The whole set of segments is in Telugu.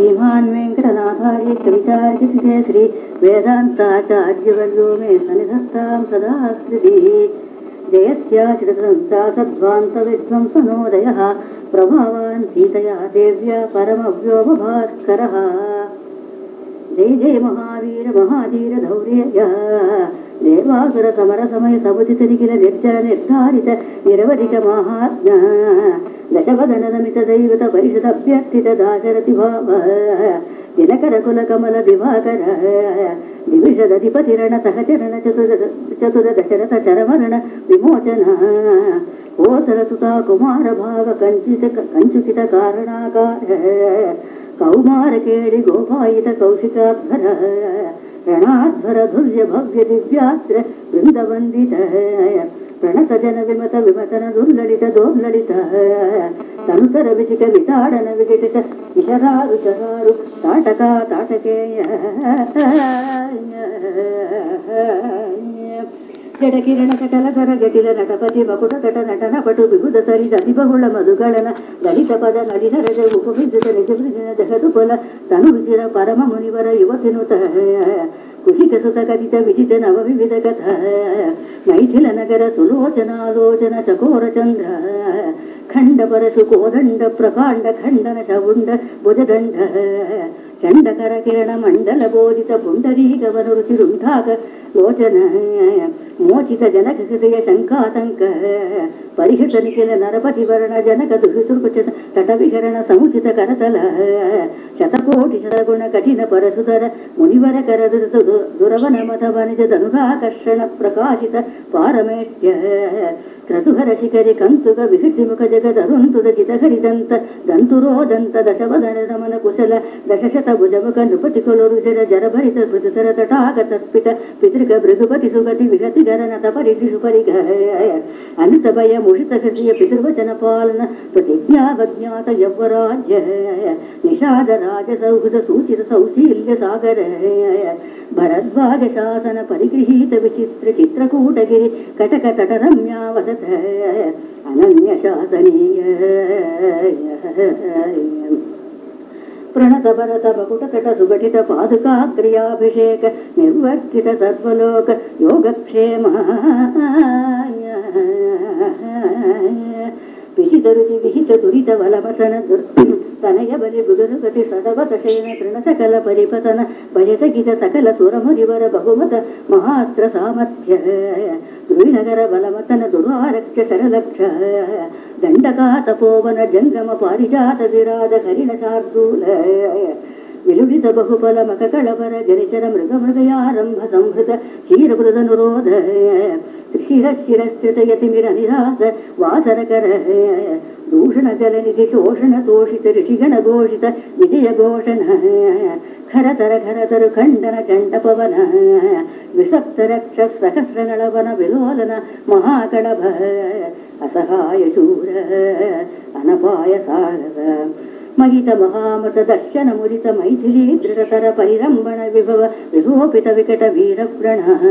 श्रीमान् वेङ्कटनाथार्य कवितार्यसिते श्री वेदान्ताचार्यवर्यो मे सन्निधत्तां सदा स्मृतिः जयस्याचिरसंसा सद्वान्तविध्वंसनोदयः प्रभावान् सीतया देव्या परमव्योमभास्करः జై జయ మహావీర మహాధీర ధౌర్య దేవాసుర సమర సమయ సముచితనిఖిల నిర్జల నిర్ధారిత నిరవధిక మహాత్మ దశవదన నమిత దైవత పరిషత్ అభ్యర్థిత దాశరథి భావ దినకర కుల కమల దివాకర. దివిషదధిపతిరణ సహచరణ చతుర చతుర దశరథ చరమరణ విమోచన. ఓ కుమార భావ కంచిత కంచుకిత కారణాకార. కౌమారకేడి గోపాయిత కౌశికాధ్వర రణాధ్వర ధుర్య భవ్య దివ్యాత్ర బృందవందిత ప్రణత జన విమత విమతన దుర్లలిత దోర్లలిత తనుతర విచిక వితాడన వికటిత విచరారు చరారు తాటకా తాటకేయ ಜಡಕಿರಣ ಕಟಲಕರ ಗಟಿಲ ನಟಪತಿ ಮಕುಟ ಕಟ ನಟನ ಪಟು ಬಿಗುದ ಸರಿ ದತಿಬಹುಳ ಮಧುಗಳನ ದಲಿತ ಪದ ನಳಿನ ರಜ ಉಪವಿದ್ಯುತ ನಿಜ ವೃಜಿನ ಜಗದು ಕೊಲ ತನು ವಿಚಿರ ಪರಮ ಮುನಿವರ ಯುವತಿನುತ ಕುಶಿಕ ಸುತ ಕಥಿತ ವಿಜಿತ ನವ ವಿವಿಧ ಕಥ ಮೈಥಿಲ ನಗರ ಸುಲೋಚನಾಲೋಚನ ಚಕೋರ ಚಂದ್ರ ಖಂಡ ಪರಶು ಕೋದಂಡ ಪ್ರಕಾಂಡ ಖಂಡನ ಶವುಂಡ ಭುಜದಂಡ चण्डकरकिरण मण्डलबोधित पुण्डरीगवनरुचि वृन्धाक लोचन मोचितजनकङ्कातङ्कः परिषतनिखिल नरपतिवर्ण जनकुसुचविषरण समुचितकरतलः शतकोटिशतगुण कठिनपरसुधर मुनिवरकरृ दुरवनमध वनिज धनुकर्षण प्रकाशित पारमेष्ट्रतुहरशिखरे कन्तुकविशिमुख जग धरुन्तु चितहरिदन्त दन्तुरोदन्त दशवदन कुशल दशशत ದುಹಿತುರ್ಪಚ ತಟವಿಹರಣ ಸಮುಚಿತ ಕರತಲ ಶತಕೋಟಿ ಶತಗುಣ ಕಠಿಣ ಪರಸುಧರ ಮುನಿವರ ಕರದು ದುರವನ ಮತ ವನಿಜ ಧನುರಾಕರ್ಷಣ ಪ್ರಕಾಶಿತ ಪಾರಮೇಷ್ಟ್ಯ ಕ್ರತುಹರ ಶಿಖರಿ ಕಂತುಗ ವಿಹೃತಿ ಮುಖ ಜಗದರುಂತುದ ಜಿತಹರಿದಂತ ದಂತುರೋದಂತ ದಶವದನ ನಮನ ಕುಶಲ ದಶಶತ ಭುಜಮುಖ ನೃಪತಿ ಕೊಲುರು ಜರ ಜರಭರಿತ ಮೃದುತರ ತಟಾಕ ತತ್ಪಿತ ಪಿತೃಕ ಭೃಗುಪತಿ ಸುಗತಿ ವಿಹತಿ ಗರನತ ಪರಿಧಿ ಸುಪರಿಗ ಅನಿತ ಭಯ ಮುಷಿತ ಕೃತಿಯ ಪಿತೃವಚನ ಪಾಲನ ಪ್ರತಿಜ್ಞಾವಜ್ಞಾತ ಯವ್ವರಾಜ್ಯ ನಿಷಾದ ರಾಜ ಸೌಹೃದ ಸೂಚಿತ ಸೌಶೀಲ್ಯ ಸಾಗರ ಭರದ್ವಾಜ ಶಾಸನ ಪರಿಗೃಹೀತ ವಿಚಿತ್ರ ಚಿತ್ರಕೂಟಗಿರಿ ಕಟಕ ತಟ ರಮ್ಯಾವಸತ ಅನನ್ಯ ಶಾಸನೀಯ ప్రణత భరత బకుటకట సుఘటిత పాదుకాగ్రియాభిషేక నిర్వర్తిత సర్వలోక యోగక్షేమ పిహితరుచి విహిత దురిత వలవసన తనయ బలి బుగరుగతి సదవతశయన తృణసకల పరిపతన భజత గీత సకల సురమురివర బహుమత మహాత్ర సామర్థ్య ಸುರಮುರಿವರ ಬಹುಮತ ಮಹಾಸ್ತ್ರ ಸಾಮರ್ಥ್ಯ ಗೃಹಿನಗರ ಬಲಮತನ ದುರಾರಕ್ಷ ಶರಲಕ್ಷ ದಂಡಕಾ ತಪೋವನ ಜಂಗಮ ಪಾರಿಜಾತ ವಿರಾದ ಕರಿಣ ಶಾರ್ದೂಲ निलुवितबहुपलमखकलपर जनिचर मृग मृगयारम्भ संहृत क्षीरमृदनुरोध मृगमृदयारम्भसंभृत क्षीरमृदनुरोधय त्रिशिरशिरश्चियतिमिरनिरासवासरकरय दूषणकलनिधि शोषणतोषित खरतर खरतर खण्डन चण्डपवन कण्डपवनय द्विषप्तरक्षसहस्रनळवन विलोलन महाकडभ असहाय शूर अनपाय सारद महित महामृतदर्शनमुदितमैिली दृढतरपरिरम्भण विभव विरोपितविकटवीरप्रणः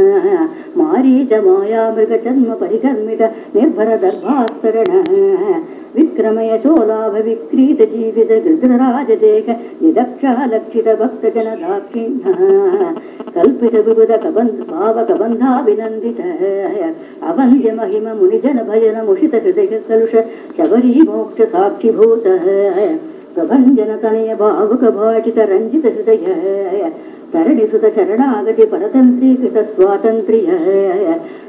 मारीच मायामृगजन्म परिजन्मित निर्भरदर्भाकरणः विक्रमय शोलाभविक्रीतजीवित गृधराजदेश निदक्षः लक्षितभक्तजनदाक्षिणः कल्पितबुबुध भावकबन्धाभिनन्दितः अवन्द्यमहिममुनिजनभयनमुषित हृदय कलुष शबरीमोक्षसाक्षिभूतः। भञ्जनतनयभावुकभाषित रञ्जितसृतय तरणिसुतशरणागति परतन्त्रीकृतस्वातन्त्र्यय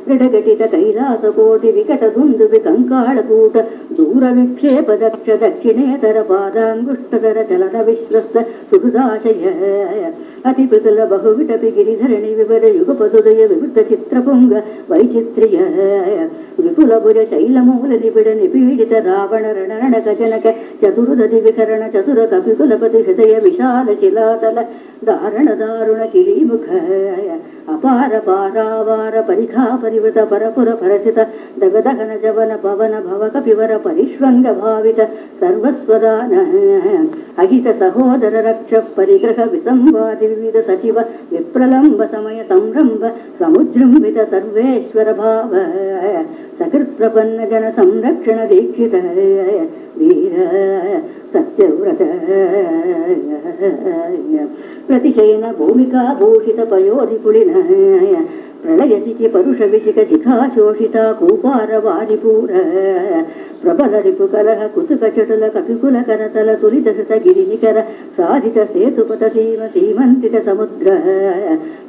दृढघटितकैलासकोटिविकटकुन्दुविकङ्काळकूट दूरविक्षेपदक्ष दक्षिणेतरपादाङ्गुष्टतर चलत विश्वस्त सुहृदाशय अतिपितुल बहुविटपि गिरिधरणि विवर युगपतुदय विवृधचित्रपुङ्ग वैचित्र्याय विपुलबुजशैलमूलनिबिडनिपीडित रावणरणरण चतुर कपिकुलपतिहृदय विशालशिलातल दारण दारुणिलीमुखय अपारपारावार परिधापरिवृत परपुरपरथित दगदगन जवन पवन भवकपिवर परिष्वङ्गभावित सर्वस्वदान अहितसहोदर रक्ष परिग्रह विसंवादित నిర్విధ సచివ విప్రలంబ సమయ సంరంభ సముద్రం విత సర్వేశ్వర భావ సకృత్ప్రపన్న జన సంరక్షణ దీక్షిత వీర సత్యవ్రత. ప్రతిశయన భూమికా భూషిత పయోధిపుడిన ప్రళయతికి పరుష విశిక శిఖాశోషిత కూపార వారిపూర ప్రబల రిపు కలహ కుతుక చటుల కపికుల కరతల తులిత శృత గిరినికర సాధిత సేతుపత సీమ సీమంతిత సముద్ర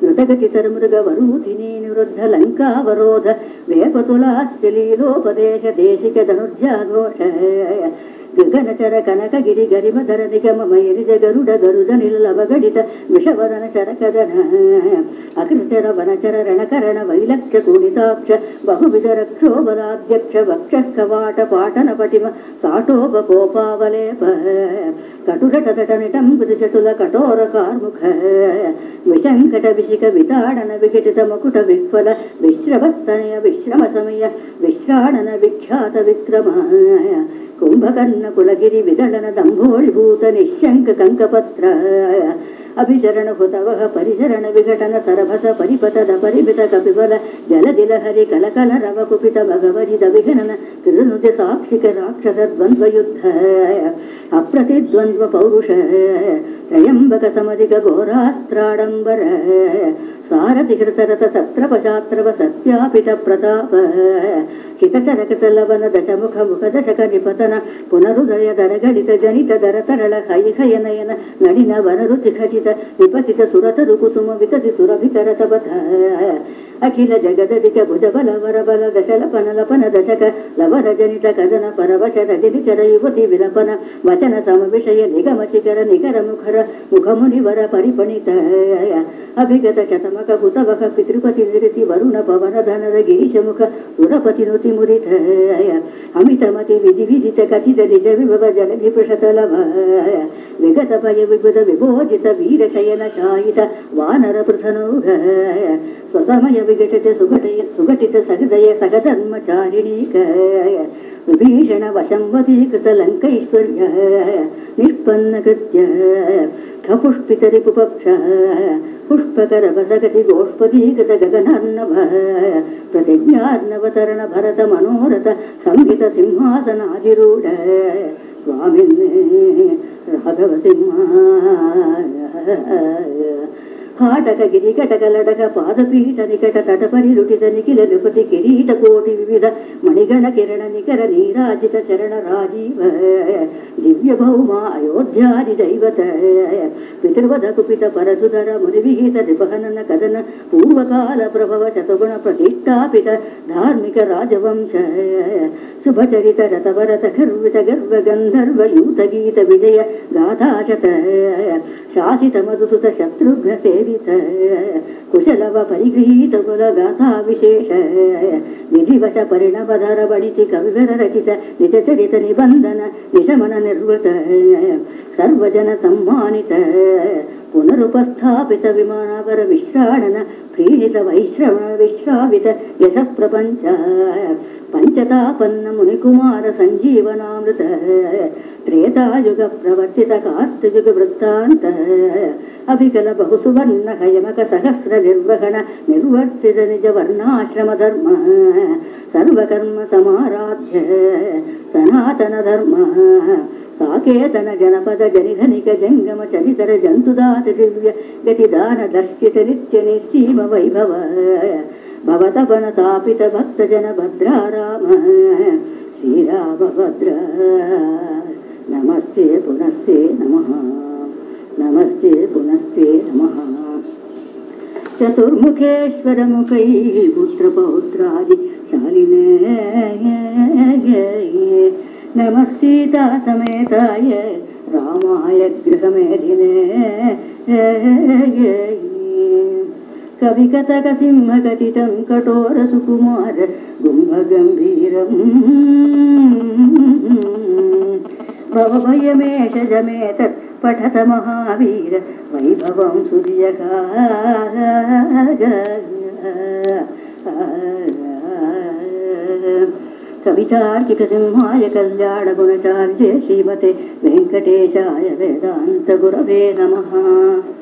మృతగతి తరుమృగ వరూధిని నివృద్ధ లంకావరోధ వేపతులాశ్చలీలోపదేశ దేశిక ధనుర్జాఘోష ಗಗನಚರ ಕನಕ ಗಿರಿ ಗರಿಮ ಧರ ನಿಗಮ ಎರಿದ ಗರುಡ ಗರುಡ ನಿಲಲವ ಗಡಿತ ವಿಷವದನ ಶರಕದನ ಅಕೃತರ ವನಚರ ರಣಕರಣ ವೈಲಕ್ಷ ಕೂಡಿತಾಕ್ಷ ಬಹುವಿಧ ರಕ್ಷೋಬಲಾಧ್ಯಕ್ಷ ವಕ್ಷ ಕವಾಟ ಪಾಟನ ಪಟಿಮ ಕಾಟೋಪ ಕೋಪಾವಲೇಪ ಕಟುರಟದಟನಿಟಂ ಕುತುಚಟುಲ ಕಠೋರ ಕಾರ್ಮುಖ ವಿಶಂಕಟ ವಿಶಿಕ ವಿತಾಡನ ವಿಕಟಿತ ಮುಕುಟ ವಿಹ್ವಲ ವಿಶ್ರವಸ್ತನಯ ವಿಶ್ರಮ ಸಮಯ ವಿಶ್ರಾಣನ ವಿಖ್ಯಾತ ವಿಕ್ರಮ ಕುಂಭಕರ್ಣ విదళన దంభోళిభూత నిశంక కంకపత్ర అభిచరణ హుతవహ పరిచరణ విఘటన సరభస పరిపతద పరిమిత కపిబల జలదిల హరి కలకల రవ కుపిత భగవరిద విఘనన కృనుజ సాక్షిక రాక్షస ద్వంద్వయుద్ధ అప్రతిద్వంద్వ పౌరుష త్రయంబక సమధిక ఘోరాస్త్రాడంబర సారథి కృతరత సత్రపశాత్రవ సత్యాపిత ప్రతాప హితచరకతలవన దశముఖ ముఖ దశక నిపతన పునరుదయ దరగణిత జనిత దరతరళ తరళ హైహయ నడిన వనరుచి ఖచిత विकसित विपसित सुरथ रुकुसुम विकसित सुरभित रथबथ अखिल जगदधिक भुज बल, वर बल दशलपन लपन दशक। लव जनित कदन, परवश रजनिचर युवती विलपन। वचन सम विषय, निगम शिखर निखर मुखर। मुखमुनि वर परिपणित। अभिगत शतमक भूतवक पितृपति निरति, वरुण पवन धन गिरीश मुख। पुरपति नुति मुदित। अमितमति विधि विदित, कथित, निज विभव, जल विप्रशत लभ। विगत भय विभुत विभोजित वी वीरशयन शायित वानरपृथनोघ పృథనౌఘ స్వసమయ విఘటిత సుఘటయ సుఘటిత సహృదయ సగధర్మచారిణీక విభీషణ వశంవతీకృత లంకైశ్వర్య నిష్పన్న కృత్య ఖపుష్పిత పుష్పకర వసగతి గోష్పదీకృత గగనార్ణవ ప్రతిజ్ఞార్ణవతరణ భరత మనోరథ సంహిత సింహాసనాధిరూఢ స్వామిన్నే రాఘవ సింహ కాటక గిరి కటక లడక పాదపీఠ నికట తటపరి రుటిత నిఖిల నృపతి కిరీట కోటి వివిధ మణిగణ కిరణ నికర నీరాజిత చరణ రాజీవ దివ్య భౌమ అయోధ్యాది దైవత పితృవధ కుపిత పరసుధర ముని విహిత నిపహనన కదన పూర్వకాల ప్రభవ శతగుణ ప్రతిష్టాపిత ధార్మిక రాజవంశ శుభచరిత రతవరత గర్విత గర్వ గంధర్వ యూత గీత విజయ గాథాశత శాసిత మధుసుత ಪರಿಗೃಹೀತ ಕುಶಲವ ಪರಿಗೃಹೀತ ಕುಲಗಾಥಾ ವಿಶೇಷ. ವಿಧಿವಶ ಪರಿಣಮಧರ ಬಡಿಸಿ ಕವಿವರ ರಚಿತ ನಿಜ ಚರಿತ ನಿಬಂಧನ ನಿಶಮನ ನಿರ್ವೃತ. ಸರ್ವಜನ ಸಮ್ಮಾನಿತ. సర్వజన విమానవర విశ్రాణన ప్రీణిత వైశ్రవణ విశ్రావిత యశ ప్రపంచ పంచతాపన్న మునికుమార సంజీవనామృత త్రేతాయుగ ప్రవర్తిత కార్తయుగ వృత్తాంత అభికల బహుసువర్ణ హయమక సహస్ర నిర్వహణ నిర్వర్తిత నిజ వర్ణాశ్రమ ధర్మ సర్వకర్మ సమారాధ్య సనాతన ధర్మ సాకేతన జనపద జనిధనిక జంగమ చరితర జంతుదాత దివ్య గతిదాన దర్శిత నిత్య నిశ్చీమ వైభవ భవతపన తాపిత భక్త జన భద్రారామ శ్రీరామభద్ర నమస్తే పునస్తే నమ నమస్తే పునస్తే నమ చతుర్ముఖేశ్వరముఖై పుత్రపౌత్రాది శాలినే నమ సీతా సమేతాయ రామాయ గృహమేధినే కవికతక సింహగతితం కఠోర సుకుమార గుంభ గంభీరం భవభయమేషజమేతత్ कवितार्किकसिंहाय कल्याणगुणचार्ये श्रीमते वेङ्कटेशाय वेदान्तगुरवे नमः।